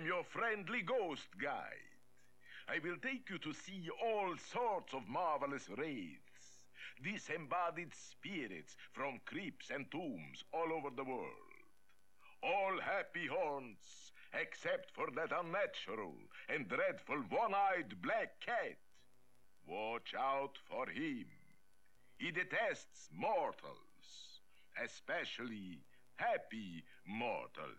I'm your friendly ghost guide. I will take you to see all sorts of marvelous wraiths, disembodied spirits from crypts and tombs all over the world. All happy haunts, except for that unnatural and dreadful one-eyed black cat. Watch out for him. He detests mortals, especially happy mortals.